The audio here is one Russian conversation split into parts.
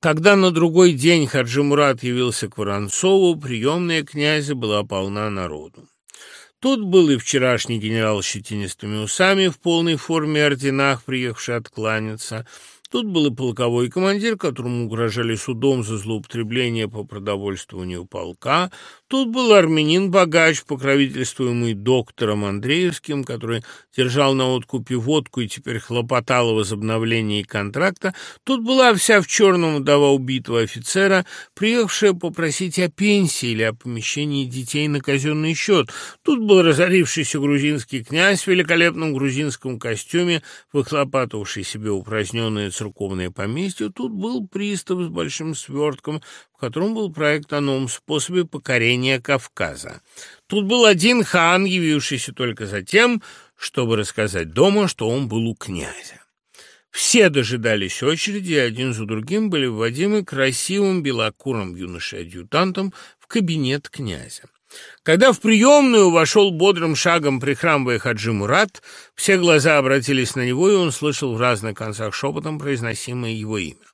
Когда на другой день Хаджи Мурат явился к Воронцову, приемная князя была полна народу. Тут был и вчерашний генерал с щетинистыми усами в полной форме орденах, приехавший откланяться – Тут был и полковой командир, которому угрожали судом за злоупотребление по продовольствованию полка. Тут был армянин-богач, покровительствуемый доктором Андреевским, который держал на откупе водку и теперь хлопотал о возобновлении контракта. Тут была вся в черном вдова убитого офицера, приехавшая попросить о пенсии или о помещении детей на казенный счет. Тут был разорившийся грузинский князь в великолепном грузинском костюме, выхлопатывавший себе упраздненное церковное поместье. Тут был пристав с большим свертком, в котором был проект о новом способе покорения Кавказа. Тут был один хан, явившийся только за тем, чтобы рассказать дома, что он был у князя. Все дожидались очереди, и один за другим были вводимы красивым белокурым юношей-адъютантом в кабинет князя. Когда в приемную вошел бодрым шагом, прихрамывая Хаджи Мурат, все глаза обратились на него, и он слышал в разных концах шепотом произносимое его имя.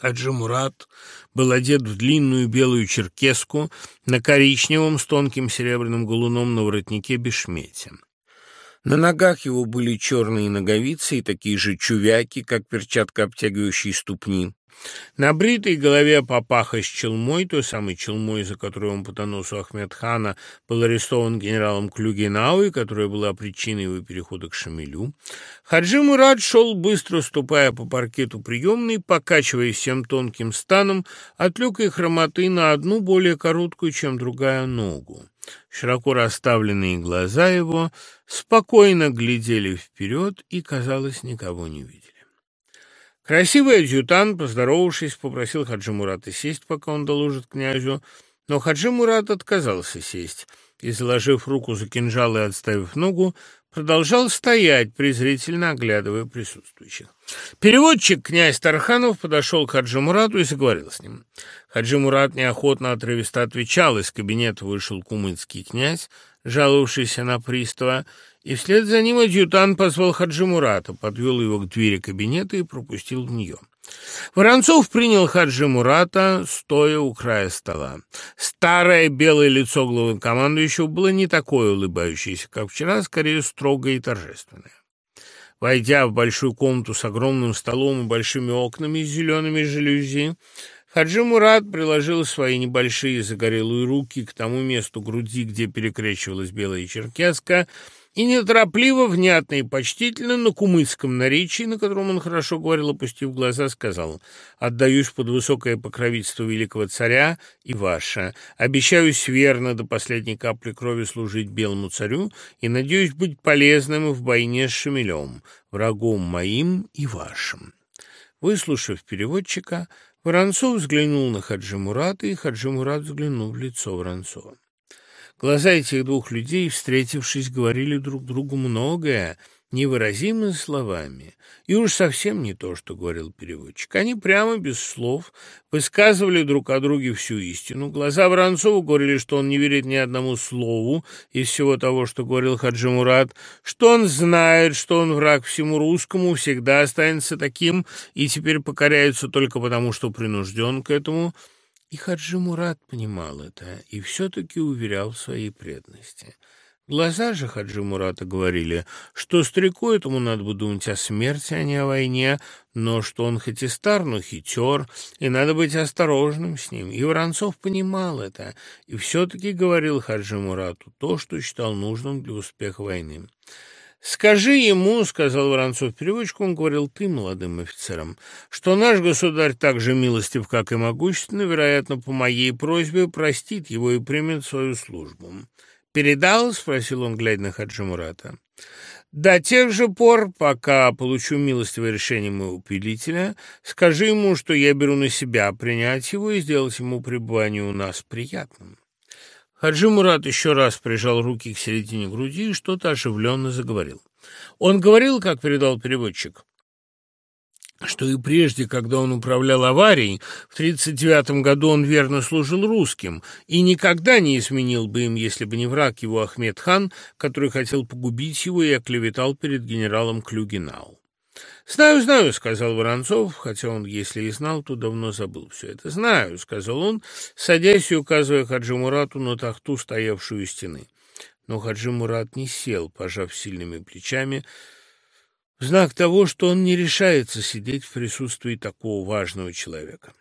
Хаджи Мурат был одет в длинную белую черкеску на коричневом с тонким серебряным галуном на воротнике бешмете. На ногах его были черные ноговицы и такие же чувяки, как перчатка, обтягивающие ступни. На бритой голове папаха с челмой, той самой челмой, за которую он по доносу Ахмедхана был арестован генералом Клюгенауи, которая была причиной его перехода к Шамилю. Хаджи Мурат шел, быстро ступая по паркету приемной, покачивая всем тонким станом от легкой хромоты на одну более короткую, чем другая ногу. Широко расставленные глаза его спокойно глядели вперед и, казалось, никого не видели. Красивый адъютант, поздоровавшись, попросил Хаджи Мурата сесть, пока он доложит князю, но Хаджи Мурат отказался сесть и, заложив руку за кинжал и отставив ногу, продолжал стоять, презрительно оглядывая присутствующих. Переводчик, князь Тарханов, подошел к Хаджи Мурату и заговорил с ним. Хаджи Мурат неохотно отрывисто отвечал, из кабинета вышел кумыцкий князь, жаловавшийся на пристава, и вслед за ним адъютант позвал Хаджи Мурата, подвел его к двери кабинета и пропустил в нее. Воронцов принял Хаджи Мурата, стоя у края стола. Старое белое лицо главнокомандующего было не такое улыбающееся, как вчера, а скорее строгое и торжественное. Войдя в большую комнату с огромным столом и большими окнами с зелеными жалюзи, Хаджи Мурат приложил свои небольшие загорелые руки к тому месту груди, где перекрещивалась белая черкеска, и неторопливо, внятно и почтительно на кумыцком наречии, на котором он хорошо говорил, опустив глаза, сказал «Отдаюсь под высокое покровительство великого царя и ваше. Обещаюсь верно до последней капли крови служить белому царю и надеюсь быть полезным в войне с Шамилем, врагом моим и вашим». Выслушав переводчика, Воронцов взглянул на Хаджи Мурата, и Хаджи Мурат взглянул в лицо Воронцова. Глаза этих двух людей, встретившись, говорили друг другу многое, невыразимыми словами, и уж совсем не то, что говорил переводчик. Они прямо, без слов, высказывали друг о друге всю истину. Глаза Воронцова говорили, что он не верит ни одному слову из всего того, что говорил Хаджи Мурат, что он знает, что он враг всему русскому, всегда останется таким и теперь покоряется только потому, что принужден к этому – и Хаджи Мурат понимал это и все-таки уверял в своей преданности. Глаза же Хаджи Мурата говорили, что старику этому надо бы думать о смерти, а не о войне, но что он хоть и стар, но хитер, и надо быть осторожным с ним. И Воронцов понимал это, и все-таки говорил Хаджи Мурату то, что считал нужным для успеха войны. «Скажи ему, — сказал Воронцов переводчику, — он говорил ты, молодым офицерам, что наш государь так же милостив, как и могущественный, вероятно, по моей просьбе простит его и примет свою службу». «Передал?» — спросил он, глядя на Хаджи Мурата. «До тех же пор, пока получу милостивое решение моего пилителя, скажи ему, что я беру на себя принять его и сделать ему пребывание у нас приятным». Хаджи Мурат еще раз прижал руки к середине груди и что-то оживленно заговорил. Он говорил, как передал переводчик, что и прежде, когда он управлял аварией, в 1939 году он верно служил русским и никогда не изменил бы им, если бы не враг его Ахмед хан, который хотел погубить его и оклеветал перед генералом Клюгенау. «Знаю, знаю», — сказал Воронцов, хотя он, если и знал, то давно забыл все это. «Знаю», — сказал он, садясь и указывая Хаджи Мурату на тахту, стоявшую у стены. Но Хаджи Мурат не сел, пожав сильными плечами, в знак того, что он не решается сидеть в присутствии такого важного человека.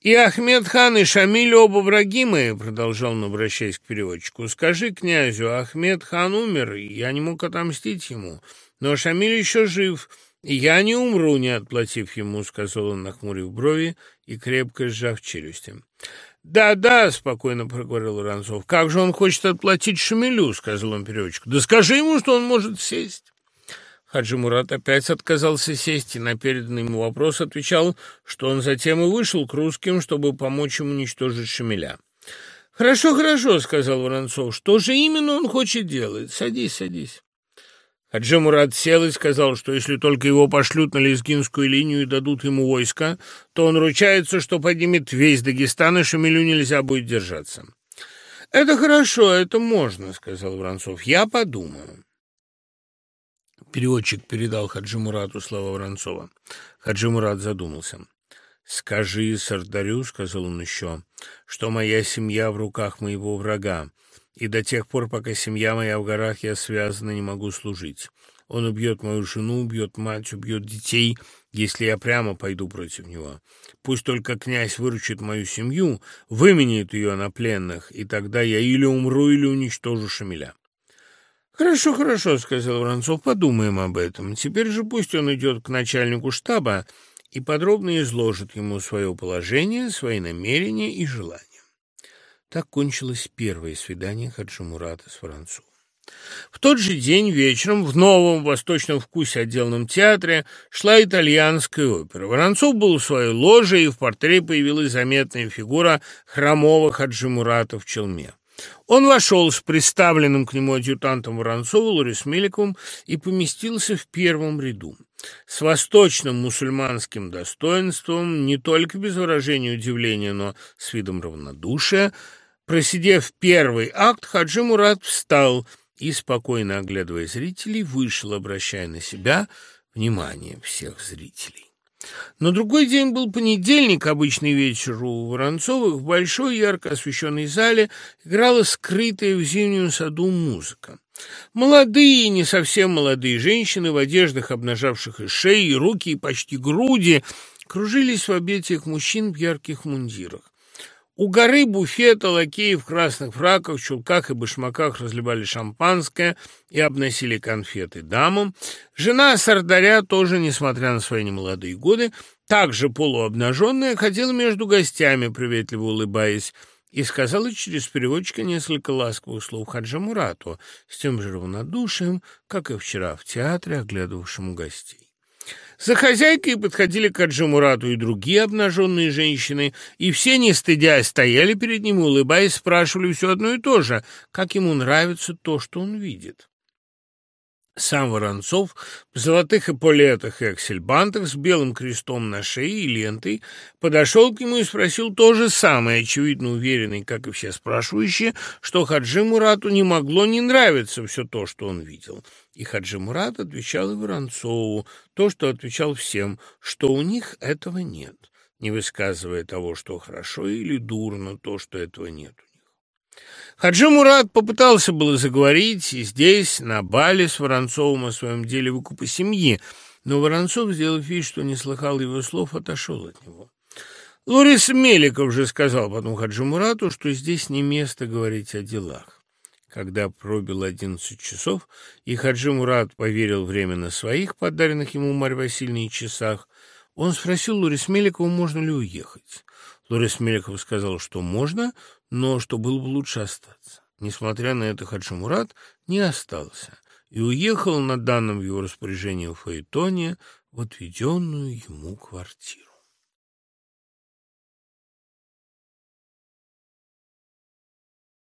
«И Ахмед хан, и Шамиль оба враги мои», — продолжал он, обращаясь к переводчику. «Скажи князю, Ахмед хан умер, и я не мог отомстить ему, но Шамиль еще жив, я не умру, не отплатив ему», — сказал он, нахмурив брови и крепко сжав челюсти. «Да, да», — спокойно проговорил Воронцов. «Как же он хочет отплатить Шамилю?» — сказал он переводчику. «Да скажи ему, что он может сесть». Хаджи Мурат опять отказался сесть и на переданный ему вопрос отвечал, что он затем и вышел к русским, чтобы помочь им уничтожить Шамиля. «Хорошо, хорошо», — сказал Воронцов. «Что же именно он хочет делать? Садись, садись». Хаджи Мурат сел и сказал, что если только его пошлют на лезгинскую линию и дадут ему войско, то он ручается, что поднимет весь Дагестан, и Шамилю нельзя будет держаться. «Это хорошо, это можно», — сказал Воронцов. «Я подумаю». Переводчик передал Хаджи Мурату слова Воронцова. Хаджи Мурат задумался. «Скажи Сардарю, — сказал он еще, — что моя семья в руках моего врага, и до тех пор, пока семья моя в горах, я связана, не могу служить. Он убьет мою жену, убьет мать, убьет детей, если я прямо пойду против него. Пусть только князь выручит мою семью, выменяет ее на пленных, и тогда я или умру, или уничтожу Шамиля». «Хорошо, хорошо», — сказал Воронцов, — «подумаем об этом. Теперь же пусть он идет к начальнику штаба и подробно изложит ему свое положение, свои намерения и желания». Так кончилось первое свидание Хаджи Мурата с Воронцовым. В тот же день вечером в новом восточном вкусе отделанном театре шла итальянская опера. Воронцов был в своей ложе, и в портрете появилась заметная фигура хромого Хаджи Мурата в челме. Он вошел с представленным к нему адъютантом Воронцова Ларис Меликовым и поместился в первом ряду. С восточным мусульманским достоинством, не только без выражения удивления, но с видом равнодушия, просидев первый акт, Хаджи Мурат встал и, спокойно оглядывая зрителей, вышел, обращая на себя внимание всех зрителей. На другой день был понедельник, обычный вечер у Воронцовых. В большой ярко освещенной зале играла скрытая в зимнем саду музыка. Молодые, не совсем молодые женщины в одеждах, обнажавших и шеи, и руки, и почти груди, кружились в объятиях мужчин в ярких мундирах. У горы буфета лакеи в красных фраках, чулках и башмаках разливали шампанское и обносили конфеты дамам. Жена сардаря тоже, несмотря на свои немолодые годы, также полуобнаженная, ходила между гостями, приветливо улыбаясь, и сказала через переводчика несколько ласковых слов Хаджа Мурату с тем же равнодушием, как и вчера в театре, оглядывавшему гостей. За хозяйкой подходили к Аджимурату и другие обнаженные женщины, и все, не стыдясь, стояли перед ним, улыбаясь, спрашивали все одно и то же, как ему нравится то, что он видит. Сам Воронцов в золотых эполетах и аксельбантах с белым крестом на шее и лентой подошел к нему и спросил то же самое, очевидно уверенный, как и все спрашивающие, что Хаджи Мурату не могло не нравиться все то, что он видел. И Хаджи Мурат отвечал Воронцову то, что отвечал всем, что у них этого нет, не высказывая того, что хорошо или дурно, то, что этого нет. Хаджи Мурат попытался было заговорить и здесь, на бале с Воронцовым о своем деле выкупа семьи, но Воронцов, сделав вид, что не слыхал его слов, отошел от него. Лорис Меликов же сказал потом Хаджи Мурату, что здесь не место говорить о делах. Когда пробил одиннадцать часов, и Хаджи Мурат поверил время на своих, подаренных ему Марьей Васильевной часах, он спросил Лорис Меликова, можно ли уехать. Лорис Меликов сказал, что можно, но что было бы лучше остаться. Несмотря на это, Хаджи Мурат не остался и уехал на данном его распоряжении в Фаэтоне в отведенную ему квартиру.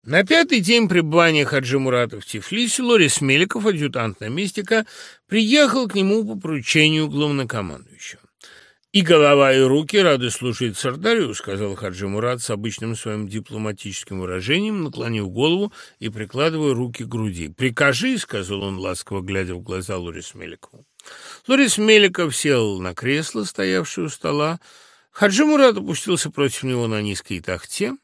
На пятый день пребывания Хаджи Мурата в Тифлисе Лорис Меликов, адъютант наместника, приехал к нему по поручению главнокомандующего. «И голова, и руки рады служить Сардарю», — сказал Хаджи Мурат с обычным своим дипломатическим выражением, наклонив голову и прикладывая руки к груди. «Прикажи», — сказал он, ласково глядя в глаза Лорис Меликову. Лорис Меликов сел на кресло, стоявшее у стола. Хаджи Мурат опустился против него на низкой тахте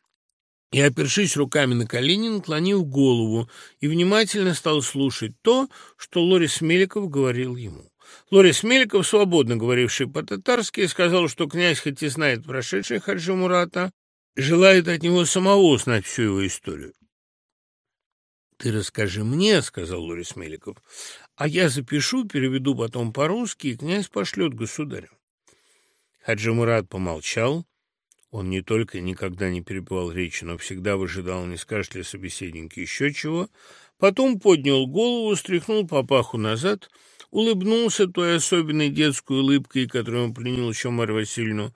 и, опершись руками на колени, наклонил голову и внимательно стал слушать то, что Лорис Меликов говорил ему. Лорис Меликов, свободно говоривший по-татарски, сказал, что князь хоть и знает прошедшее Хаджи Мурата, желает от него самого узнать всю его историю. «Ты расскажи мне», — сказал Лорис Меликов, — «а я запишу, переведу потом по-русски, и князь пошлет государю». Хаджи Мурат помолчал. Он не только никогда не перебивал речи, но всегда выжидал, не скажет ли собеседник еще чего. Потом поднял голову, стряхнул папаху назад, улыбнулся той особенной детской улыбкой, которую он пленил еще Марью Васильевну,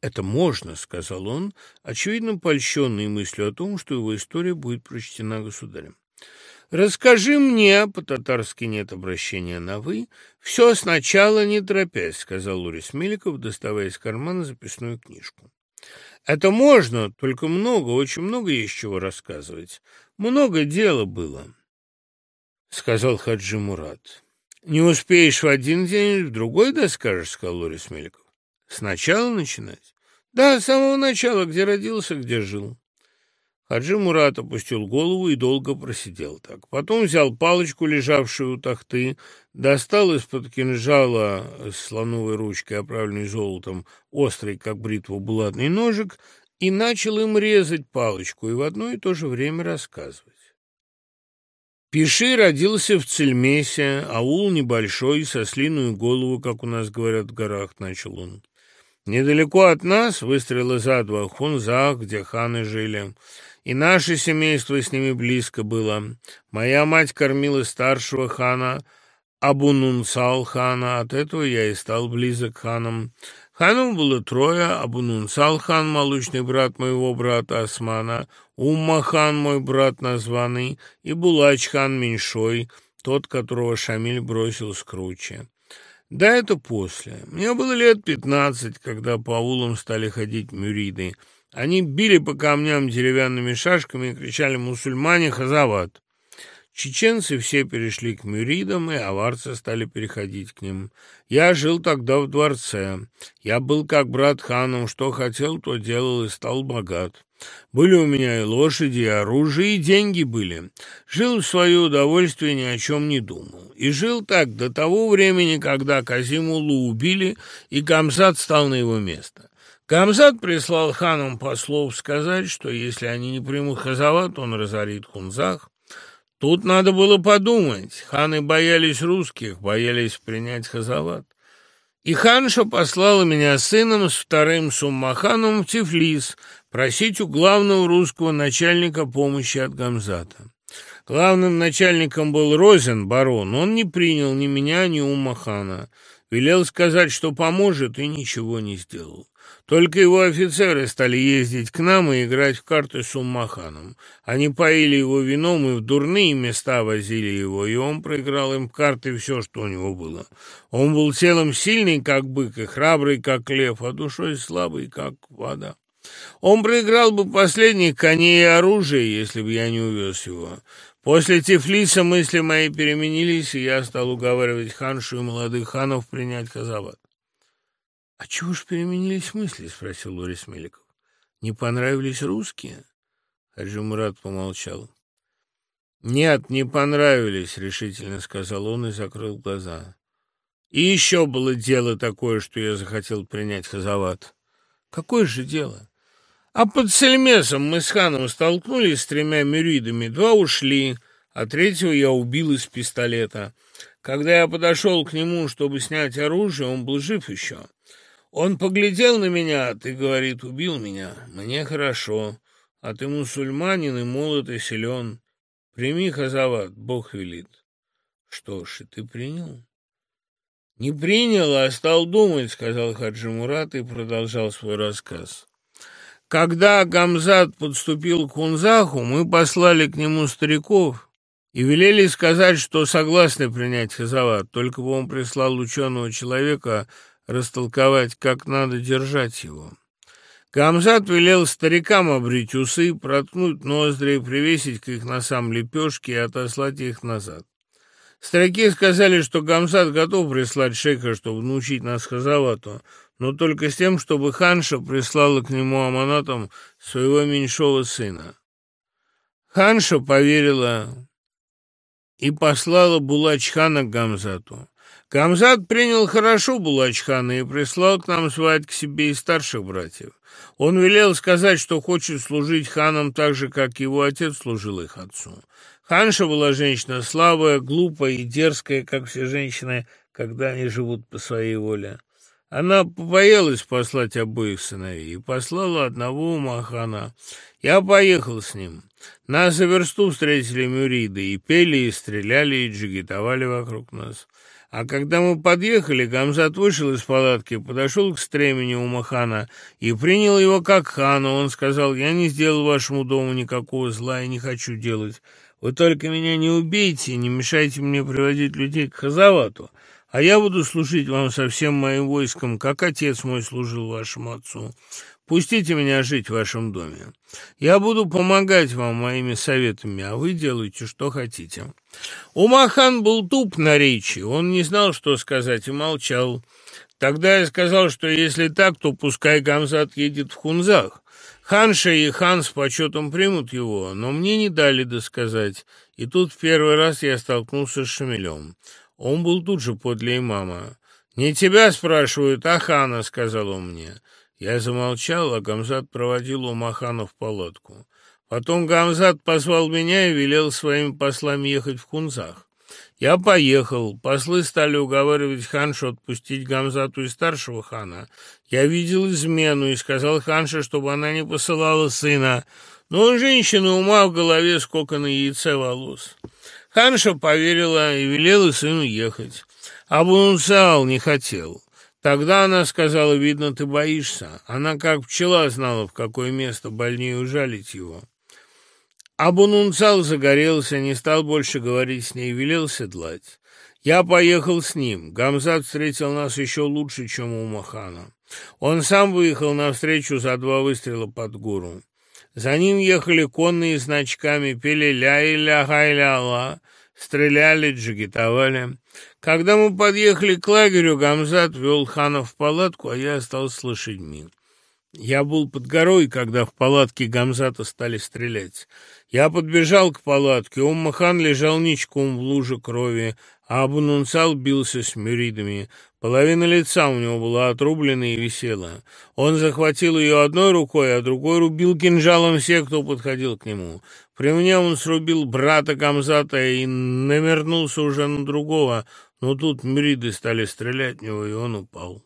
«Это можно», — сказал он, очевидно польщенный мыслью о том, что его история будет прочтена государем. «Расскажи мне, по-татарски нет обращения на «вы», все сначала не торопясь», — сказал Лурис Меликов, доставая из кармана записную книжку. «Это можно, только много, очень много есть чего рассказывать. Много дела было», — сказал Хаджи Мурат. «Не успеешь в один день, в другой доскажешь», — сказал Лурис Меликов. «Сначала начинать?» Да, с самого начала, где родился, где жил. Хаджи Мурат опустил голову и долго просидел так. Потом взял палочку, лежавшую у тахты, достал из-под кинжала с слоновой ручкой, оправленной золотом, острый, как бритва, булатный ножик, и начал им резать палочку и в одно и то же время рассказывать. Пиши родился в Цельмесе, аул небольшой, со слиную голову, как у нас говорят в горах, начал он. Недалеко от нас, выстрелы за два, Хунзах, где ханы жили. И наше семейство с ними близко было. Моя мать кормила старшего хана, Абунунсал хана, от этого я и стал близок к ханам. Ханам было трое, Абунунсал хан, молочный брат моего брата Османа, Умма хан, мой брат названный, и Булач хан меньшой, тот, которого Шамиль бросил с круче. Да, это после. Мне было лет пятнадцать, когда по аулам стали ходить мюриды. Они били по камням деревянными шашками и кричали «Мусульмане, хазават!». Чеченцы все перешли к мюридам, и аварцы стали переходить к ним. Я жил тогда в дворце. Я был как брат ханом, что хотел, то делал и стал богат. Были у меня и лошади, и оружие, и деньги были. Жил в свое удовольствие, ни о чем не думал. И жил так до того времени, когда Казимулу убили, и Камзат стал на его место. Камзат прислал ханам послов сказать, что если они не примут Хазават, он разорит Хунзах. Тут надо было подумать. Ханы боялись русских, боялись принять Хазават. И ханша послала меня сыном с вторым суммаханом в Тифлис просить у главного русского начальника помощи от Гамзата. Главным начальником был Розен, барон. Он не принял ни меня, ни Умахана. Велел сказать, что поможет, и ничего не сделал. Только его офицеры стали ездить к нам и играть в карты с Уммаханом. Они поили его вином и в дурные места возили его, и он проиграл им в карты все, что у него было. Он был телом сильный, как бык, и храбрый, как лев, а душой слабый, как вода. Он проиграл бы последних коней и оружие, если бы я не увез его. После Тифлиса мысли мои переменились, и я стал уговаривать ханшу и молодых ханов принять Казават. — А чего ж переменились мысли? — спросил Лорис Меликов. — Не понравились русские? Хаджи Мурат помолчал. — Нет, не понравились, — решительно сказал он и закрыл глаза. И еще было дело такое, что я захотел принять Хазават. — Какое же дело? А под Сельмесом мы с ханом столкнулись с тремя мюридами. Два ушли, а третьего я убил из пистолета. Когда я подошел к нему, чтобы снять оружие, он был жив еще. Он поглядел на меня, ты, говорит, убил меня. Мне хорошо, а ты мусульманин и молод и силен. Прими хазават, Бог велит. Что ж, и ты принял? Не принял, а стал думать, сказал Хаджи Мурат и продолжал свой рассказ. Когда Гамзат подступил к Хунзаху, мы послали к нему стариков и велели сказать, что согласны принять Хазават, только бы он прислал ученого человека растолковать, как надо держать его. Камзат велел старикам обрить усы, проткнуть ноздри, привесить к их носам лепешки и отослать их назад. Старики сказали, что Гамзат готов прислать шейха, чтобы научить нас Хазавату, но только с тем, чтобы ханша прислала к нему аманатом своего меньшого сына. Ханша поверила и послала Булачхана к Гамзату. Гамзат принял хорошо Булачхана и прислал к нам звать к себе и старших братьев. Он велел сказать, что хочет служить ханам так же, как его отец служил их отцу. Ханша была женщина слабая, глупая и дерзкая, как все женщины, когда они живут по своей воле. Она побоялась послать обоих сыновей и послала одного Махана. Я поехал с ним. Нас за версту встретили мюриды, и пели, и стреляли, и джигитовали вокруг нас. А когда мы подъехали, Гамзат вышел из палатки, подошел к стремени у Махана и принял его как хана. Он сказал, я не сделал вашему дому никакого зла и не хочу делать. Вы только меня не убейте не мешайте мне приводить людей к Хазавату, а я буду служить вам со всем моим войском, как отец мой служил вашему отцу. Пустите меня жить в вашем доме. Я буду помогать вам моими советами, а вы делайте, что хотите». Умахан был туп на речи, он не знал, что сказать, и молчал. Тогда я сказал, что если так, то пускай Гамзат едет в Хунзах. Ханша и хан с почетом примут его, но мне не дали досказать, и тут в первый раз я столкнулся с Шамилем. Он был тут же подле имама. «Не тебя спрашивают, а хана», — сказал он мне. Я замолчал, а Гамзат проводил Умахана в палатку. Потом Гамзат позвал меня и велел своим послам ехать в Хунзах. Я поехал. Послы стали уговаривать ханшу отпустить Гамзату и старшего хана. Я видел измену и сказал ханше, чтобы она не посылала сына. Но у женщины ума в голове сколько на яйце волос. Ханша поверила и велела сыну ехать. Абунусал не хотел. Тогда она сказала, видно, ты боишься. Она как пчела знала, в какое место больнее ужалить его. Абунунцал загорелся, не стал больше говорить с ней, велел седлать. Я поехал с ним. Гамзат встретил нас еще лучше, чем у Махана. Он сам выехал навстречу за два выстрела под гору. За ним ехали конные значками, пели ля-и-ля-хай-ля-ла, стреляли, джигитовали. Когда мы подъехали к лагерю, Гамзат вел хана в палатку, а я остался с лошадьми. Я был под горой, когда в палатке Гамзата стали стрелять. Я подбежал к палатке, Уммахан лежал ничком в луже крови, а Абунунцал бился с мюридами. Половина лица у него была отрублена и висела. Он захватил ее одной рукой, а другой рубил кинжалом всех, кто подходил к нему. При мне он срубил брата Гамзата и намернулся уже на другого, но тут мюриды стали стрелять в него, и он упал.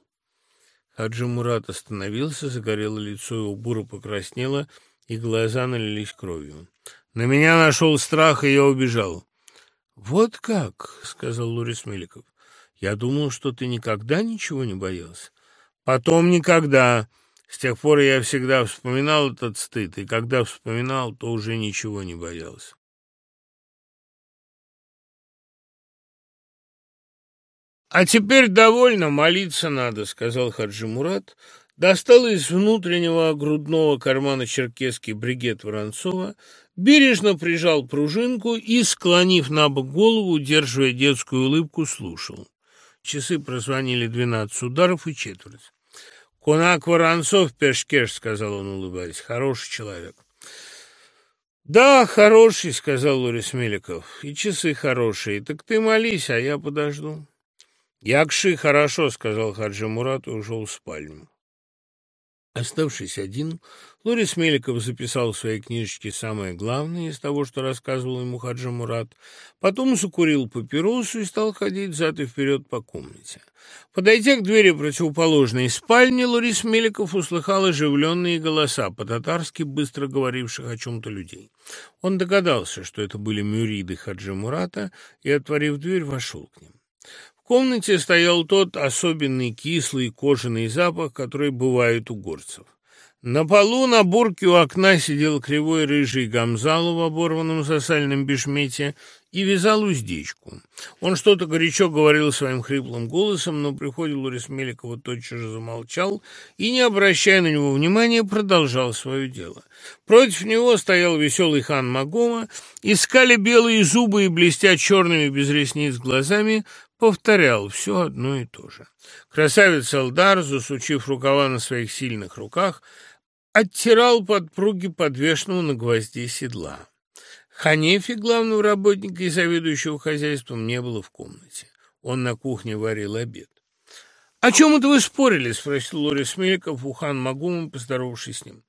Хаджи Мурат остановился, загорело лицо его буро покраснело, и глаза налились кровью. На меня нашел страх, и я убежал. — Вот как, — сказал Лурис Меликов. — Я думал, что ты никогда ничего не боялся. — Потом никогда. С тех пор я всегда вспоминал этот стыд, и когда вспоминал, то уже ничего не боялся. «А теперь довольно, молиться надо», — сказал Хаджи Мурат, достал из внутреннего грудного кармана черкесский бригет Воронцова, бережно прижал пружинку и, склонив на бок голову, удерживая детскую улыбку, слушал. Часы прозвонили двенадцать ударов и четверть. «Кунак Воронцов, Пешкеш», — сказал он, улыбаясь, — «хороший человек». «Да, хороший», — сказал Лорис Меликов, — «и часы хорошие. Так ты молись, а я подожду». «Якши хорошо», — сказал Хаджи Мурат и ушел в спальню. Оставшись один, Лорис Меликов записал в своей книжечке самое главное из того, что рассказывал ему Хаджи Мурат, потом закурил папиросу и стал ходить взад и вперед по комнате. Подойдя к двери противоположной спальни, Лорис Меликов услыхал оживленные голоса, по-татарски быстро говоривших о чем-то людей. Он догадался, что это были мюриды Хаджи Мурата, и, отворив дверь, вошел к ним комнате стоял тот особенный кислый кожаный запах, который бывает у горцев. На полу на бурке у окна сидел кривой рыжий гамзал в оборванном сосальном бешмете и вязал уздечку. Он что-то горячо говорил своим хриплым голосом, но при входе Лорис Меликова тотчас же замолчал и, не обращая на него внимания, продолжал свое дело. Против него стоял веселый хан Магома, искали белые зубы и, блестя черными без ресниц глазами, повторял все одно и то же. Красавец Элдар, засучив рукава на своих сильных руках, оттирал подпруги подвешенного на гвозде седла. Ханефи, главного работника и заведующего хозяйством, не было в комнате. Он на кухне варил обед. «О чем это вы спорили?» — спросил Лорис Меликов у хан Магума, поздоровавшись с ним.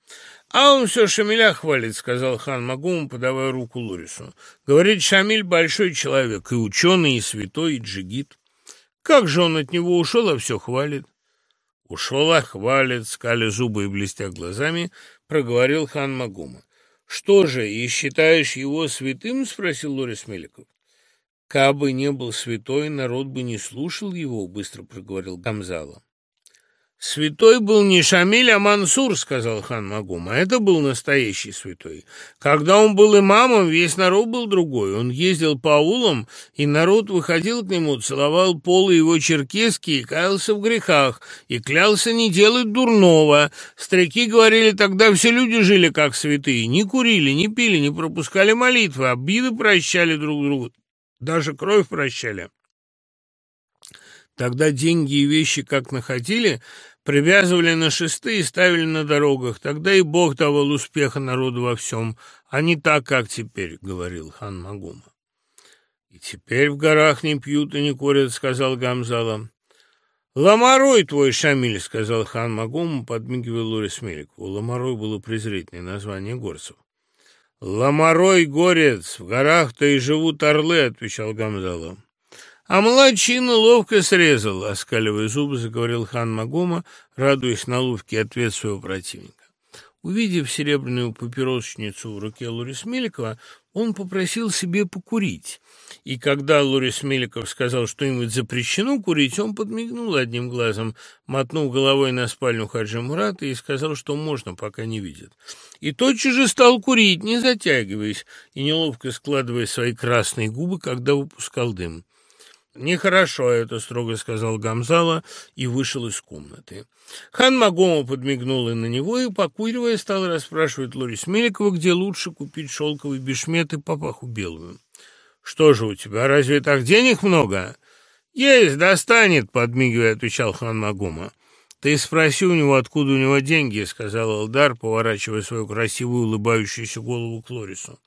«А он все Шамиля хвалит», — сказал хан Магум, подавая руку Лорису. «Говорит, Шамиль большой человек, и ученый, и святой, и джигит. Как же он от него ушел, а все хвалит?» «Ушел, а хвалит», — скали зубы и блестя глазами, проговорил хан Магума. «Что же, и считаешь его святым?» — спросил Лорис Меликов. «Кабы не был святой, народ бы не слушал его», — быстро проговорил Гамзала. «Святой был не Шамиль, а Мансур», — сказал хан Магум, — «а это был настоящий святой. Когда он был имамом, весь народ был другой. Он ездил по аулам, и народ выходил к нему, целовал полы его черкески и каялся в грехах, и клялся не делать дурного. Старики говорили, тогда все люди жили как святые, не курили, не пили, не пропускали молитвы, обиды прощали друг другу, даже кровь прощали». Тогда деньги и вещи как находили, привязывали на шесты и ставили на дорогах. Тогда и Бог давал успеха народу во всем, а не так, как теперь, — говорил хан Магума. — И теперь в горах не пьют и не курят, — сказал Гамзала. — Ламарой твой, Шамиль, — сказал хан Магума, подмигивая Лорис Меликову. Ламарой было презрительное название горцев. — Ламарой, горец, в горах-то и живут орлы, — отвечал Гамзала. А младчина ловко срезал, оскаливая зубы, заговорил хан Магома, радуясь на ловкий ответ своего противника. Увидев серебряную папиросочницу в руке Лорис Меликова, он попросил себе покурить. И когда Лорис Меликов сказал, что им запрещено курить, он подмигнул одним глазом, мотнул головой на спальню Хаджи Мурата и сказал, что можно, пока не видит. И тотчас же стал курить, не затягиваясь и неловко складывая свои красные губы, когда выпускал дым. «Нехорошо это», — строго сказал Гамзала и вышел из комнаты. Хан Магома подмигнул и на него и, покуривая, стал расспрашивать Лорис Меликова, где лучше купить шелковый бешмет и папаху белую. «Что же у тебя, разве так денег много?» «Есть, достанет», — подмигивая, отвечал хан Магома. «Ты спроси у него, откуда у него деньги», — сказал Алдар, поворачивая свою красивую улыбающуюся голову к Лорису.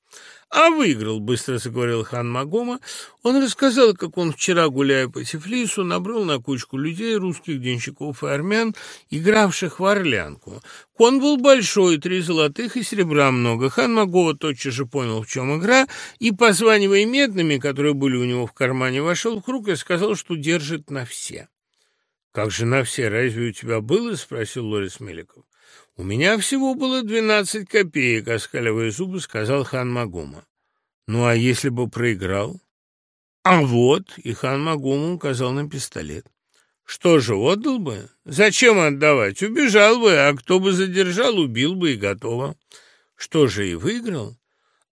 «А выиграл», — быстро заговорил хан Магома. Он рассказал, как он вчера, гуляя по Тифлису, набрал на кучку людей, русских денщиков и армян, игравших в орлянку. Кон был большой, три золотых и серебра много. Хан Магова тотчас же понял, в чем игра, и, позванивая медными, которые были у него в кармане, вошел в круг и сказал, что держит на все. «Как же на все? Разве у тебя было?» — спросил Лорис Меликов. «У меня всего было двенадцать копеек», — оскаливая зубы, сказал хан Магума. «Ну, а если бы проиграл?» «А вот», — и хан Магума указал на пистолет. «Что же, отдал бы? Зачем отдавать? Убежал бы, а кто бы задержал, убил бы и готово. Что же, и выиграл?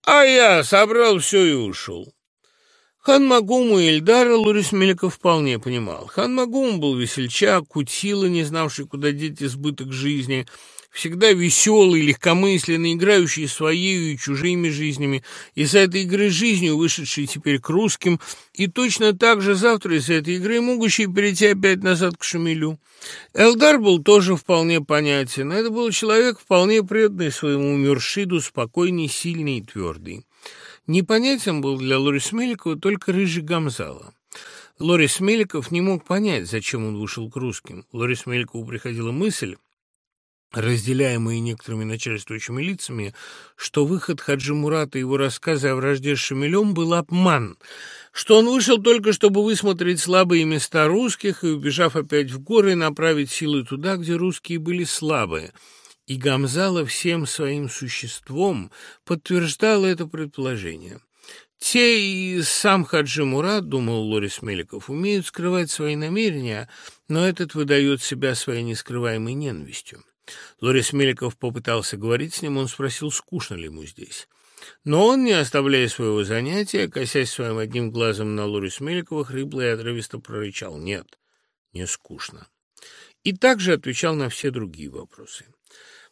А я собрал все и ушел». Хан Магуму и Эльдара Лурис Меликов вполне понимал. Хан Магум был весельчак, кутила, не знавший, куда деть избыток жизни — всегда веселый, легкомысленный, играющий своей и чужими жизнями, из этой игры жизнью вышедший теперь к русским, и точно так же завтра из этой игры могущий перейти опять назад к Шамилю. Элдар был тоже вполне понятен. Это был человек, вполне преданный своему Мюршиду, спокойный, сильный и твердый. Непонятен был для Лорис Меликова только рыжий Гамзала. Лорис Меликов не мог понять, зачем он вышел к русским. Лорис Меликову приходила мысль, разделяемые некоторыми начальствующими лицами, что выход Хаджи Мурата и его рассказы о вражде с Шамилем был обман, что он вышел только, чтобы высмотреть слабые места русских и, убежав опять в горы, направить силы туда, где русские были слабые. И Гамзала всем своим существом подтверждал это предположение. Те и сам Хаджи Мурат, думал Лорис Меликов, умеют скрывать свои намерения, но этот выдает себя своей нескрываемой ненавистью. Лорис Меликов попытался говорить с ним, он спросил, скучно ли ему здесь. Но он, не оставляя своего занятия, косясь своим одним глазом на Лорис Меликова, хрипло и отрывисто прорычал «Нет, не скучно». И также отвечал на все другие вопросы.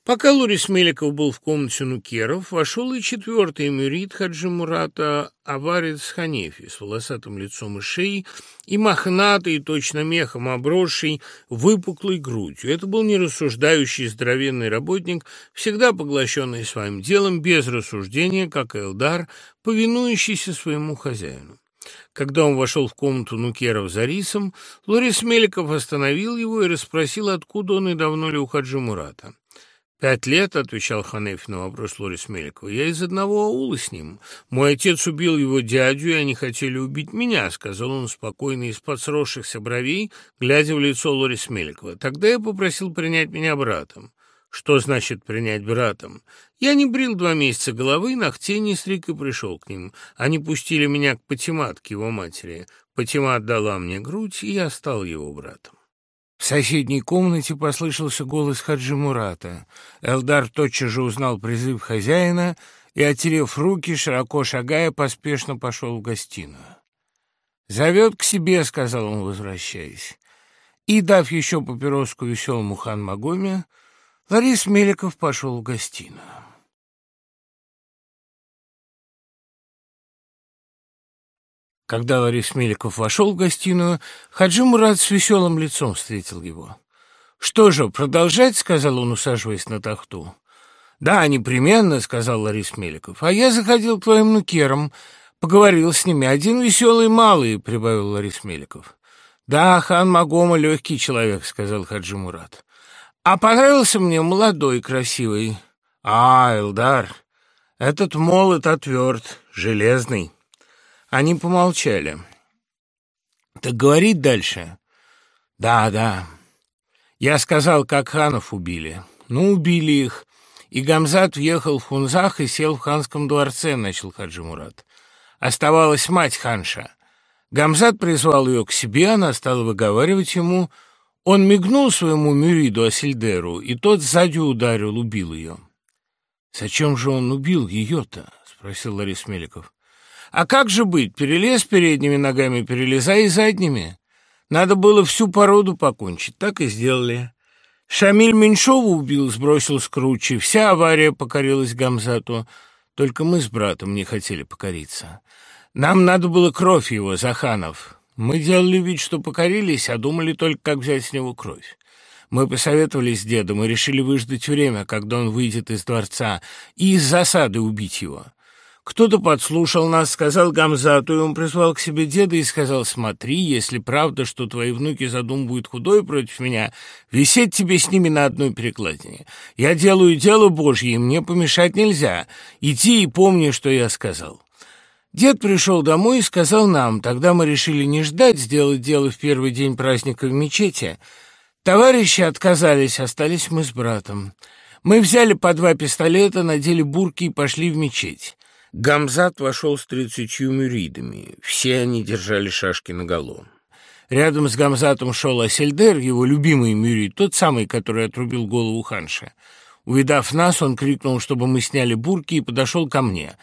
Пока Лурис Меликов был в комнате Нукеров, вошел и четвертый мюрит Хаджи Мурата Аварец Ханефи с волосатым лицом и шеей и мохнатый, точно мехом обросший, выпуклой грудью. Это был нерассуждающий здоровенный работник, всегда поглощенный своим делом, без рассуждения, как Элдар, повинующийся своему хозяину. Когда он вошел в комнату Нукеров за рисом, Лорис Меликов остановил его и расспросил, откуда он и давно ли у Хаджи Мурата. «Пять лет», — отвечал Ханеф на вопрос Лорис Меликова, — «я из одного аула с ним. Мой отец убил его дядю, и они хотели убить меня», — сказал он спокойно из-под сросшихся бровей, глядя в лицо Лорис Меликова. «Тогда я попросил принять меня братом». «Что значит принять братом?» Я не брил два месяца головы, ногтей не стриг и пришел к ним. Они пустили меня к Патимат, к его матери. Патимат дала мне грудь, и я стал его братом. В соседней комнате послышался голос Хаджи Мурата. Элдар тотчас же узнал призыв хозяина и, оттерев руки, широко шагая, поспешно пошел в гостиную. «Зовет к себе», — сказал он, возвращаясь. И, дав еще папироску веселому хан Магоме, Ларис Меликов пошел в гостиную. Когда Ларис Меликов вошел в гостиную, Хаджи Мурат с веселым лицом встретил его. «Что же, продолжать?» — сказал он, усаживаясь на тахту. «Да, непременно», — сказал Ларис Меликов. «А я заходил к твоим нукерам, поговорил с ними. Один веселый малый», — прибавил Ларис Меликов. «Да, хан Магома легкий человек», — сказал Хаджи Мурат. «А понравился мне молодой, красивый». «А, Элдар, этот молот отверт, железный». Они помолчали. «Так говорить дальше?» «Да, да. Я сказал, как ханов убили. Ну, убили их. И Гамзат въехал в Хунзах и сел в ханском дворце», — начал Хаджи Мурат. Оставалась мать ханша. Гамзат призвал ее к себе, она стала выговаривать ему. Он мигнул своему мюриду Асильдеру, и тот сзади ударил, убил ее. «Зачем же он убил ее-то?» — спросил Ларис Меликов. А как же быть? Перелез передними ногами, перелезай и задними. Надо было всю породу покончить. Так и сделали. Шамиль Меньшову убил, сбросил с кручи. Вся авария покорилась Гамзату. Только мы с братом не хотели покориться. Нам надо было кровь его, Заханов. Мы делали вид, что покорились, а думали только, как взять с него кровь. Мы посоветовались с дедом и решили выждать время, когда он выйдет из дворца, и из засады убить его. Кто-то подслушал нас, сказал Гамзату, и он призвал к себе деда и сказал, «Смотри, если правда, что твои внуки задумывают худой против меня, висеть тебе с ними на одной перекладине. Я делаю дело Божье, и мне помешать нельзя. Иди и помни, что я сказал». Дед пришел домой и сказал нам, тогда мы решили не ждать, сделать дело в первый день праздника в мечети. Товарищи отказались, остались мы с братом. Мы взяли по два пистолета, надели бурки и пошли в мечеть. Гамзат вошел с тридцатью мюридами. Все они держали шашки наголо. Рядом с Гамзатом шел Асельдер, его любимый мюрид, тот самый, который отрубил голову ханша. Увидав нас, он крикнул, чтобы мы сняли бурки, и подошел ко мне.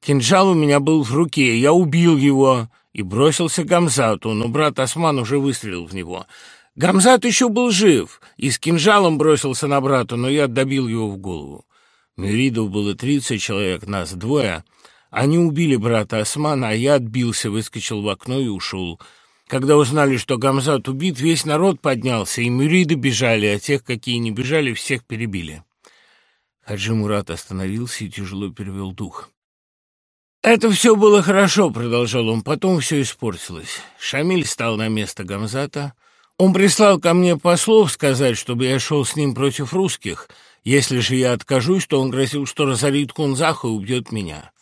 Кинжал у меня был в руке, я убил его и бросился к Гамзату, но брат Осман уже выстрелил в него. Гамзат еще был жив и с кинжалом бросился на брата, но я добил его в голову. Мюридов было тридцать человек, нас двое. Они убили брата Османа, а я отбился, выскочил в окно и ушел. Когда узнали, что Гамзат убит, весь народ поднялся, и мюриды бежали, а тех, какие не бежали, всех перебили. Хаджи Мурат остановился и тяжело перевел дух. «Это все было хорошо», — продолжал он, — «потом все испортилось. Шамиль стал на место Гамзата. Он прислал ко мне послов сказать, чтобы я шел с ним против русских». Если же я откажусь, то он грозил, что разорит Кунзаха и убьет меня.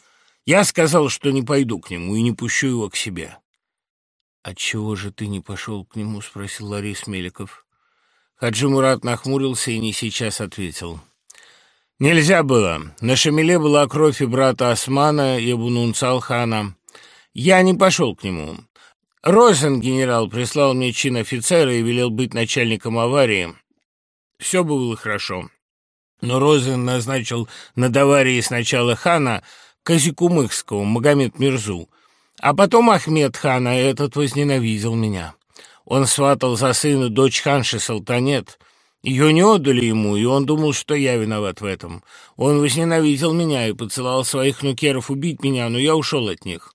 Я сказал, что не пойду к нему и не пущу его к себе. «Отчего же ты не пошел к нему?» — спросил Ларис Меликов. Хаджи Мурат нахмурился и не сейчас ответил. «Нельзя было. На Шамиле была кровь и брата Османа, и Бунунцал-хана. Я не пошел к нему. Розен, генерал, прислал мне чин офицера и велел быть начальником аварии. Все было хорошо. Но Розен назначил над аварией сначала хана, Казикумыкского, Магомед Мирзу. А потом Ахмед хан, а этот возненавидел меня. Он сватал за сына дочь ханши Салтанет. Ее не отдали ему, и он думал, что я виноват в этом. Он возненавидел меня и поцелал своих нукеров убить меня, но я ушел от них.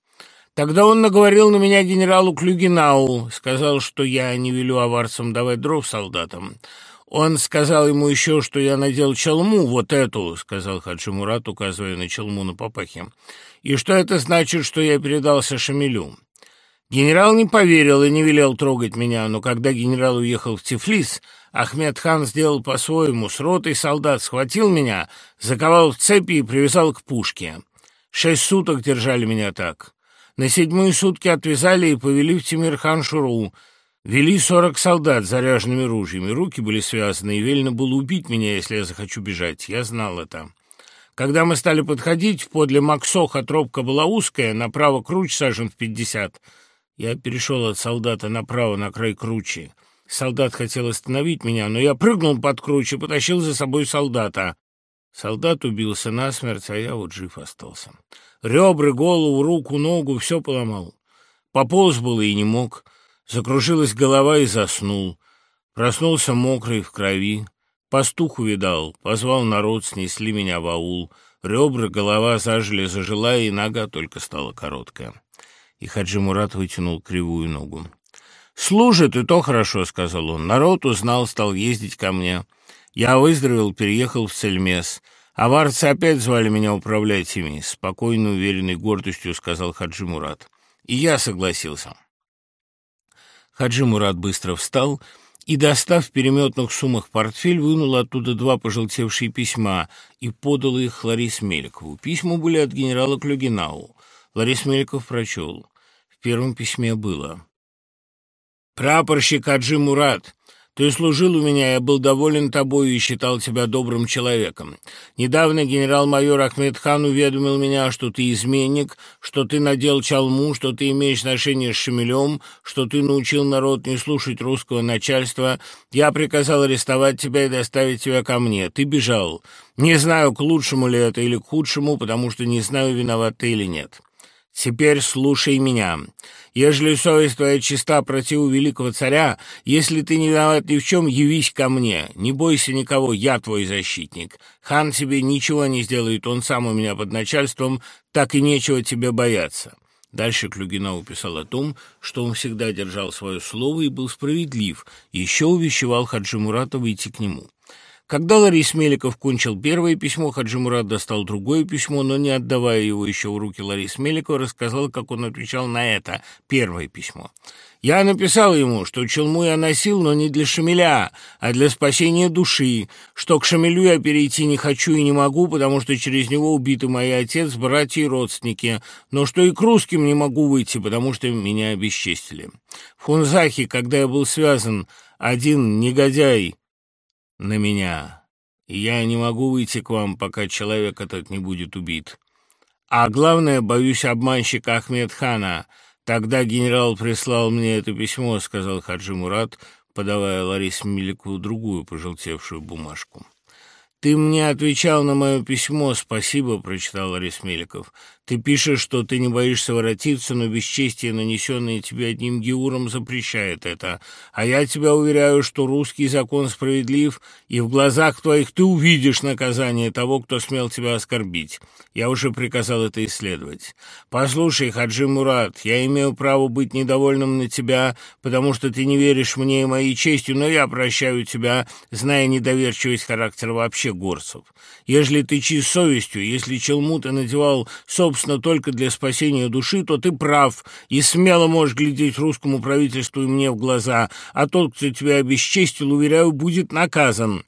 Тогда он наговорил на меня генералу Клюгинау, сказал, что я не велю аварцам давать дров солдатам. Он сказал ему еще, что я надел челму, вот эту, — сказал Хаджи Мурат, указывая на челму на папахе, — и что это значит, что я передался Шамилю. Генерал не поверил и не велел трогать меня, но когда генерал уехал в Тифлис, Ахмед хан сделал по-своему, с ротой солдат схватил меня, заковал в цепи и привязал к пушке. Шесть суток держали меня так. На седьмые сутки отвязали и повели в Тимир-хан-Шуру, Вели сорок солдат с заряженными ружьями, руки были связаны, и велено было убить меня, если я захочу бежать. Я знал это. Когда мы стали подходить, подле Максоха тропка была узкая, направо круч сажен в пятьдесят. Я перешел от солдата направо на край кручи. Солдат хотел остановить меня, но я прыгнул под круч и потащил за собой солдата. Солдат убился насмерть, а я вот жив остался. Ребра, голову, руку, ногу — все поломал. Пополз было и не мог. Закружилась голова и заснул. Проснулся мокрый в крови. Пастух увидал, позвал народ, снесли меня в аул. Ребра, голова зажили, зажила, и нога только стала короткая. И Хаджи Мурат вытянул кривую ногу. «Служит, и то хорошо», — сказал он. «Народ узнал, стал ездить ко мне. Я выздоровел, переехал в Цельмес. Аварцы опять звали меня управлять ими», — спокойно, уверенной гордостью сказал Хаджи Мурат. И я согласился. Хаджи Мурат быстро встал и, достав в переметных суммах портфель, вынул оттуда два пожелтевшие письма и подал их Ларис Мелькову. Письма были от генерала Клюгинау. Ларис Мельков прочел. В первом письме было «Прапорщик Хаджи Мурат, ты служил у меня, я был доволен тобою и считал тебя добрым человеком. Недавно генерал-майор Ахмед хан уведомил меня, что ты изменник, что ты надел чалму, что ты имеешь отношение с Шамилем, что ты научил народ не слушать русского начальства. Я приказал арестовать тебя и доставить тебя ко мне. Ты бежал. Не знаю, к лучшему ли это или к худшему, потому что не знаю, виноват ты или нет. Теперь слушай меня. Ежели совесть твоя чиста противу великого царя, если ты не виноват ни в чем, явись ко мне. Не бойся никого, я твой защитник. Хан тебе ничего не сделает, он сам у меня под начальством, так и нечего тебе бояться». Дальше Клюгина уписал о том, что он всегда держал свое слово и был справедлив, еще увещевал Хаджи Мурата выйти к нему. Когда Ларис Меликов кончил первое письмо, Хаджи Мурат достал другое письмо, но, не отдавая его еще в руки Ларис Меликова, рассказал, как он отвечал на это первое письмо. Я написал ему, что челму я носил, но не для Шамиля, а для спасения души, что к Шамилю я перейти не хочу и не могу, потому что через него убиты мой отец, братья и родственники, но что и к русским не могу выйти, потому что меня обесчестили. В Хунзахе, когда я был связан, один негодяй на меня, я не могу выйти к вам, пока человек этот не будет убит. А главное, боюсь обманщика Ахмед хана. Тогда генерал прислал мне это письмо, — сказал Хаджи Мурат, подавая Ларисе Мелику другую пожелтевшую бумажку. «Ты мне отвечал на мое письмо, спасибо», — прочитал Ларис Меликов. «Ты пишешь, что ты не боишься воротиться, но бесчестие, нанесенное тебе одним геуром, запрещает это. А я тебя уверяю, что русский закон справедлив, и в глазах твоих ты увидишь наказание того, кто смел тебя оскорбить. Я уже приказал это исследовать. Послушай, Хаджи Мурат, я имею право быть недовольным на тебя, потому что ты не веришь мне и моей чести, но я прощаю тебя, зная недоверчивость характера вообще горцев. Ежели ты чист совестью, если челму ты надевал, собственно, только для спасения души, то ты прав и смело можешь глядеть русскому правительству и мне в глаза, а тот, кто тебя обесчестил, уверяю, будет наказан.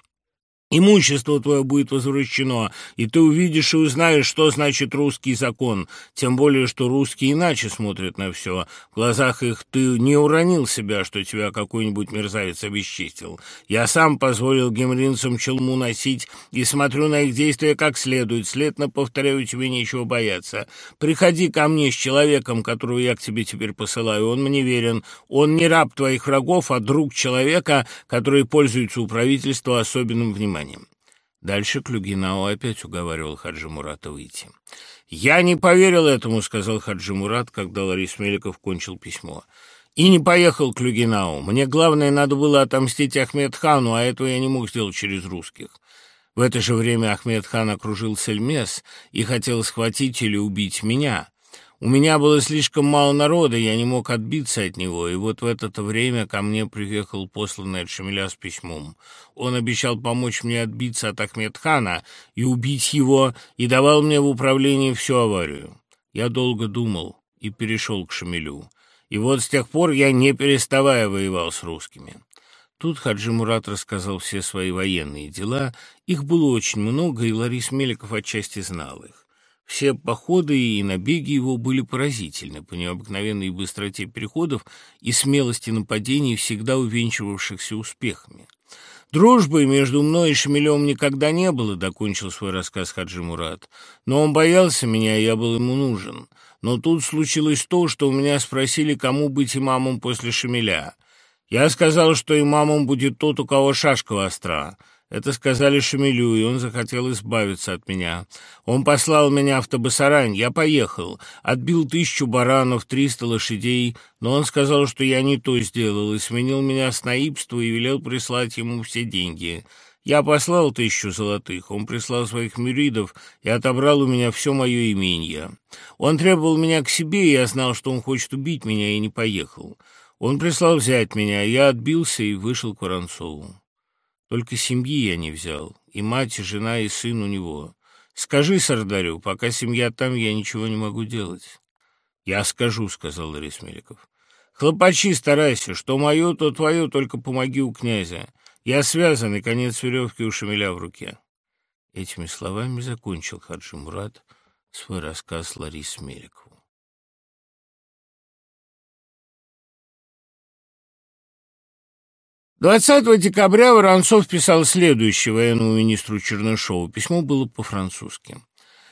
Имущество твое будет возвращено, и ты увидишь и узнаешь, что значит русский закон, тем более, что русские иначе смотрят на все. В глазах их ты не уронил себя, что тебя какой-нибудь мерзавец обесчистил. Я сам позволил гемринцам челму носить и смотрю на их действия как следует, следно повторяю тебе нечего бояться. Приходи ко мне с человеком, которого я к тебе теперь посылаю, он мне верен, он не раб твоих врагов, а друг человека, который пользуется у правительства особенным вниманием вниманием. Дальше Клюгинау опять уговаривал Хаджи Мурата выйти. «Я не поверил этому», — сказал Хаджи Мурат, когда Ларис Меликов кончил письмо. «И не поехал к Люгинау. Мне главное надо было отомстить Ахмедхану, а этого я не мог сделать через русских». В это же время Ахмед хан окружил Сельмес и хотел схватить или убить меня. У меня было слишком мало народа, я не мог отбиться от него, и вот в это время ко мне приехал посланный от Шамиля с письмом. Он обещал помочь мне отбиться от Ахмедхана и убить его, и давал мне в управлении всю аварию. Я долго думал и перешел к Шамилю. И вот с тех пор я, не переставая, воевал с русскими. Тут Хаджи Мурат рассказал все свои военные дела. Их было очень много, и Ларис Меликов отчасти знал их. Все походы и набеги его были поразительны по необыкновенной быстроте переходов и смелости нападений, всегда увенчивавшихся успехами. «Дружбы между мной и Шамилем никогда не было», — докончил свой рассказ Хаджи Мурат. «Но он боялся меня, и я был ему нужен. Но тут случилось то, что у меня спросили, кому быть имамом после Шамиля. Я сказал, что имамом будет тот, у кого шашка востра». Это сказали Шамилю, и он захотел избавиться от меня. Он послал меня в Табасарань, я поехал, отбил тысячу баранов, триста лошадей, но он сказал, что я не то сделал, и сменил меня с наибства и велел прислать ему все деньги. Я послал тысячу золотых, он прислал своих мюридов и отобрал у меня все мое имение. Он требовал меня к себе, и я знал, что он хочет убить меня, и не поехал. Он прислал взять меня, я отбился и вышел к Воронцову. Только семьи я не взял, и мать, и жена, и сын у него. Скажи Сардарю, пока семья там, я ничего не могу делать. Я скажу, — сказал Ларис Меликов. Хлопачи, старайся, что мое, то твое, только помоги у князя. Я связан, и конец веревки у Шамиля в руке. Этими словами закончил Хаджи Мурат свой рассказ Ларис Меликову. 20 декабря Воронцов писал следующее военному министру Чернышову. Письмо было по-французски.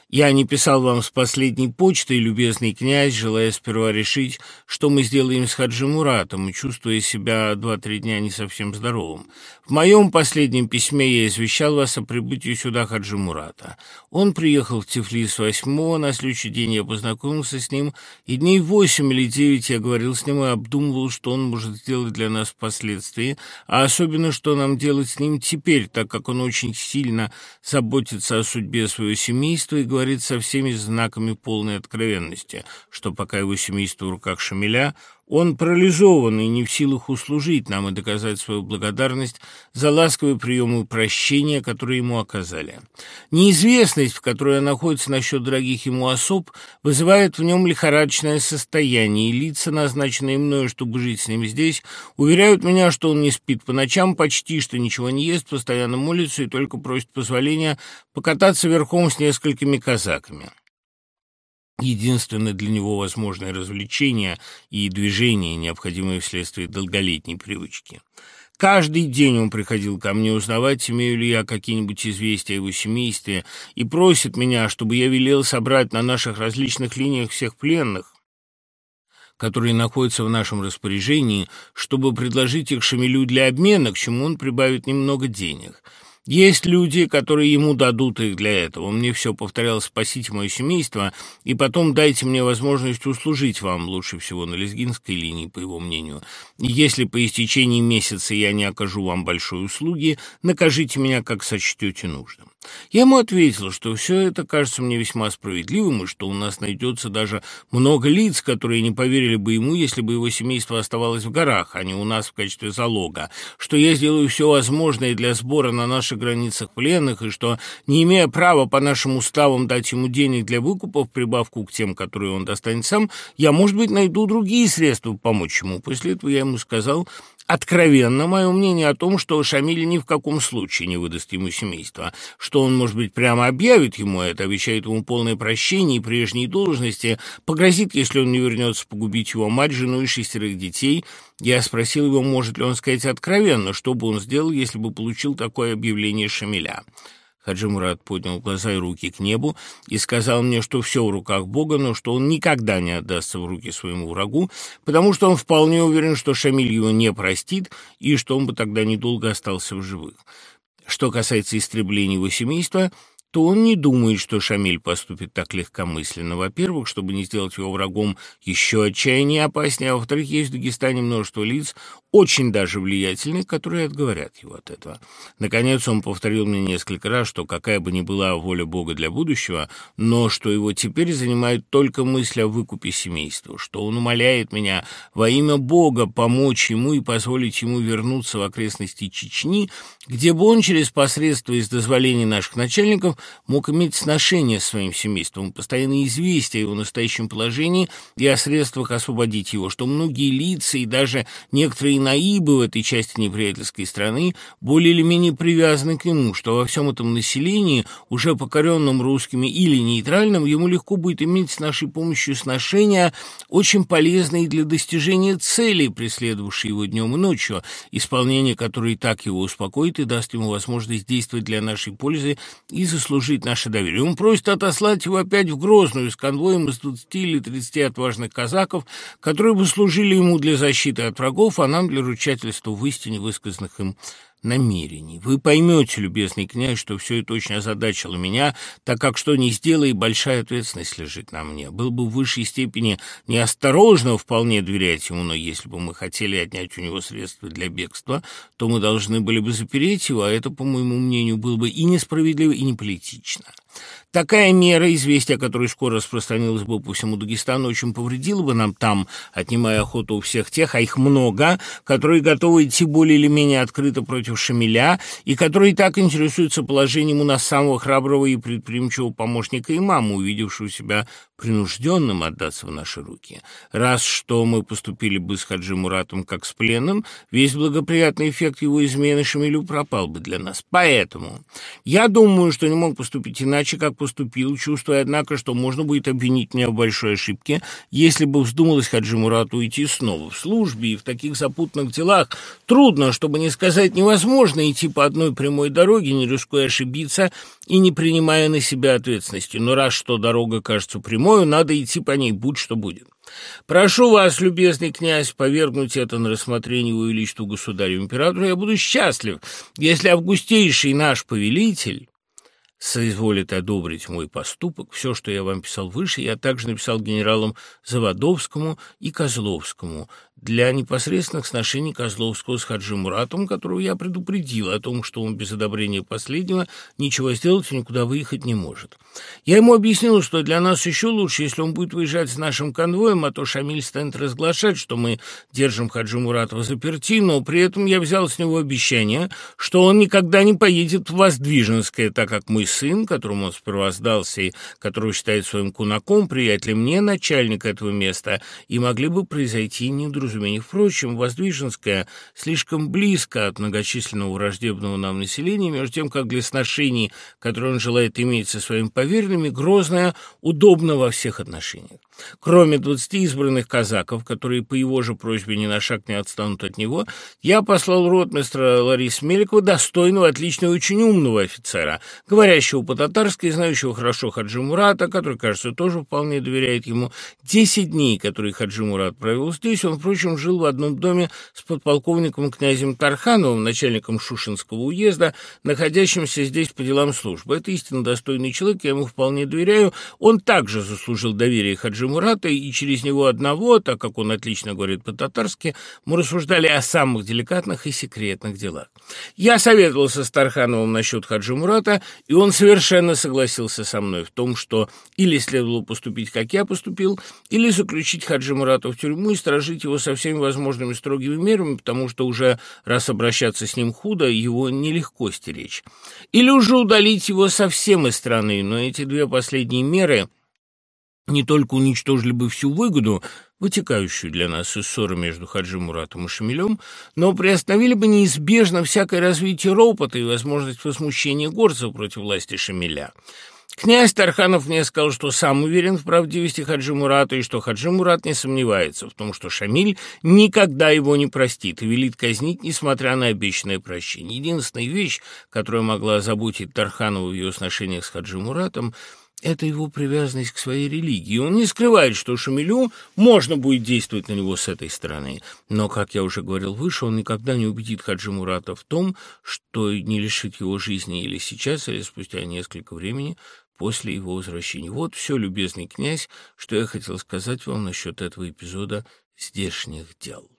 Я не писал вам с последней почтой, любезный князь, желая сперва решить, что мы сделаем с Хаджи Муратом, чувствуя себя два-три дня не совсем здоровым. В моем последнем письме я извещал вас о прибытии сюда Хаджи Мурата. Он приехал в Тифлис 8 на следующий день я познакомился с ним, и дней восемь или девять я говорил с ним и обдумывал, что он может сделать для нас впоследствии, а особенно, что нам делать с ним теперь, так как он очень сильно заботится о судьбе своего семейства и говорит со всеми знаками полной откровенности, что пока его семейство в руках Шамиля, он парализован и не в силах услужить нам и доказать свою благодарность за ласковые приемы прощения, которые ему оказали. Неизвестность, в которой он находится насчет дорогих ему особ, вызывает в нем лихорадочное состояние, и лица, назначенные мною, чтобы жить с ним здесь, уверяют меня, что он не спит по ночам, почти что ничего не ест, постоянно молится и только просит позволения покататься верхом с несколькими казаками. Единственное для него возможное развлечение и движение, необходимое вследствие долголетней привычки. Каждый день он приходил ко мне узнавать, имею ли я какие-нибудь известия о его семействе, и просит меня, чтобы я велел собрать на наших различных линиях всех пленных, которые находятся в нашем распоряжении, чтобы предложить их Шамилю для обмена, к чему он прибавит немного денег. Есть люди, которые ему дадут их для этого. Он мне все повторял «спасите мое семейство, и потом дайте мне возможность услужить вам, лучше всего на лезгинской линии, по его мнению. Если по истечении месяца я не окажу вам большой услуги, накажите меня, как сочтете нужным». Я ему ответил, что все это кажется мне весьма справедливым, и что у нас найдется даже много лиц, которые не поверили бы ему, если бы его семейство оставалось в горах, а не у нас в качестве залога, что я сделаю все возможное для сбора на наших границах пленных, и что, не имея права по нашим уставам дать ему денег для выкупа в прибавку к тем, которые он достанет сам, я, может быть, найду другие средства помочь ему. После этого я ему сказал, откровенно мое мнение о том, что Шамиль ни в каком случае не выдаст ему семейство, что он, может быть, прямо объявит ему это, обещает ему полное прощение и прежние должности, погрозит, если он не вернется, погубить его мать, жену и шестерых детей. Я спросил его, может ли он сказать откровенно, что бы он сделал, если бы получил такое объявление Шамиля. Хаджи Мурат поднял глаза и руки к небу и сказал мне, что все в руках Бога, но что он никогда не отдастся в руки своему врагу, потому что он вполне уверен, что Шамиль его не простит и что он бы тогда недолго остался в живых. Что касается истребления его семейства – то он не думает, что Шамиль поступит так легкомысленно. Во-первых, чтобы не сделать его врагом еще отчаяннее опаснее, а во-вторых, есть в Дагестане множество лиц, очень даже влиятельных, которые отговорят его от этого. Наконец, он повторил мне несколько раз, что какая бы ни была воля Бога для будущего, но что его теперь занимает только мысль о выкупе семейства, что он умоляет меня во имя Бога помочь ему и позволить ему вернуться в окрестности Чечни, где бы он через посредство из дозволений наших начальников мог иметь сношение с своим семейством, постоянно известия о его настоящем положении и о средствах освободить его, что многие лица и даже некоторые наибы в этой части неприятельской страны более или менее привязаны к нему, что во всем этом населении, уже покоренном русскими или нейтральном, ему легко будет иметь с нашей помощью сношения, очень полезные для достижения целей, преследовавшей его днем и ночью, исполнение которой так его успокоит и даст ему возможность действовать для нашей пользы и заслужить наше доверие. Он просит отослать его опять в Грозную с конвоем из 20 или 30 отважных казаков, которые бы служили ему для защиты от врагов, а нам для ручательства в истине высказанных им намерений. Вы поймете, любезный князь, что все это очень озадачило меня, так как что ни сделай, большая ответственность лежит на мне. Был бы в высшей степени неосторожно вполне доверять ему, но если бы мы хотели отнять у него средства для бегства, то мы должны были бы запереть его, а это, по моему мнению, было бы и несправедливо, и не политично. Такая мера, известие о которой скоро распространилось бы по всему Дагестану, очень повредила бы нам там, отнимая охоту у всех тех, а их много, которые готовы идти более или менее открыто против Шамиля и которые так интересуются положением у нас самого храброго и предприимчивого помощника имама, увидевшего себя принужденным отдаться в наши руки. Раз что мы поступили бы с Хаджи Муратом как с пленным, весь благоприятный эффект его измены Шамилю пропал бы для нас. Поэтому я думаю, что не мог поступить иначе, как поступил, чувствуя, однако, что можно будет обвинить меня в большой ошибке, если бы вздумалось Хаджи Мурату уйти снова. В службе и в таких запутанных делах трудно, чтобы не сказать невозможно, идти по одной прямой дороге, не рискуя ошибиться и не принимая на себя ответственности. Но раз что дорога кажется прямой, надо идти по ней, будь что будет. Прошу вас, любезный князь, повергнуть это на рассмотрение его величеству государю-императору. Я буду счастлив, если августейший наш повелитель соизволит одобрить мой поступок. Все, что я вам писал выше, я также написал генералам Заводовскому и Козловскому для непосредственных сношений Козловского с Хаджи Муратом, которого я предупредил о том, что он без одобрения последнего ничего сделать и никуда выехать не может. Я ему объяснил, что для нас еще лучше, если он будет выезжать с нашим конвоем, а то Шамиль станет разглашать, что мы держим Хаджи Муратова заперти, но при этом я взял с него обещание, что он никогда не поедет в Воздвиженское, так как мой сын, которому он сперва сдался и которого считает своим кунаком, приятелем не начальник этого места, и могли бы произойти недоразумения недоразумений. Впрочем, Воздвиженская слишком близко от многочисленного враждебного нам населения, между тем, как для сношений, которые он желает иметь со своими поверенными, Грозная удобна во всех отношениях. Кроме двадцати избранных казаков, которые по его же просьбе ни на шаг не отстанут от него, я послал ротмистра Лариса Меликова, достойного, отличного и очень умного офицера, говорящего по-татарски, знающего хорошо Хаджи Мурата, который, кажется, тоже вполне доверяет ему. Десять дней, которые Хаджи Мурат провел здесь, он, впрочем, жил в одном доме с подполковником князем Тархановым, начальником Шушинского уезда, находящимся здесь по делам службы. Это истинно достойный человек, я ему вполне доверяю. Он также заслужил доверие Хаджи Хаджи и через него одного, так как он отлично говорит по-татарски, мы рассуждали о самых деликатных и секретных делах. Я советовался с Тархановым насчет Хаджи Мурата, и он совершенно согласился со мной в том, что или следовало поступить, как я поступил, или заключить Хаджи Мурата в тюрьму и сторожить его со всеми возможными строгими мерами, потому что уже раз обращаться с ним худо, его нелегко стеречь. Или уже удалить его совсем из страны, но эти две последние меры не только уничтожили бы всю выгоду, вытекающую для нас из ссоры между Хаджи Муратом и Шамилем, но приостановили бы неизбежно всякое развитие ропота и возможность возмущения горцев против власти Шамиля. Князь Тарханов мне сказал, что сам уверен в правдивости Хаджи Мурата и что Хаджи Мурат не сомневается в том, что Шамиль никогда его не простит и велит казнить, несмотря на обещанное прощение. Единственная вещь, которая могла заботить Тарханова в ее отношениях с Хаджи Муратом – это его привязанность к своей религии. Он не скрывает, что Шамилю можно будет действовать на него с этой стороны. Но, как я уже говорил выше, он никогда не убедит Хаджи Мурата в том, что не лишит его жизни или сейчас, или спустя несколько времени после его возвращения. Вот все, любезный князь, что я хотел сказать вам насчет этого эпизода здешних дел.